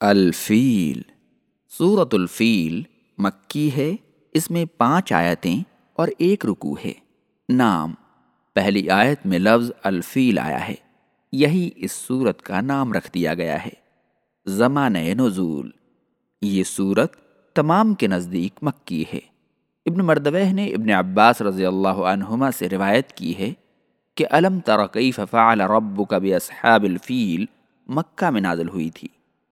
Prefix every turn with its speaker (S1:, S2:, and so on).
S1: الفیل۔ صورت الفیل مکی ہے، اس میں پانچ آیتیں اور ایک رکو ہے۔ نام۔ پہلی آیت میں لفظ الفیل آیا ہے۔ یہی اس صورت کا نام رکھ دیا گیا ہے۔ زمانۂ نزول۔ یہ صورت تمام کے نزدیک مکی ہے۔ ابن مردوہ نے ابن عباس رضی اللہ عنہما سے روایت کی ہے کہ علم ترقی فعل رب کبھی اصحاب الفیل، مکہ میں نازل ہوئی تھی۔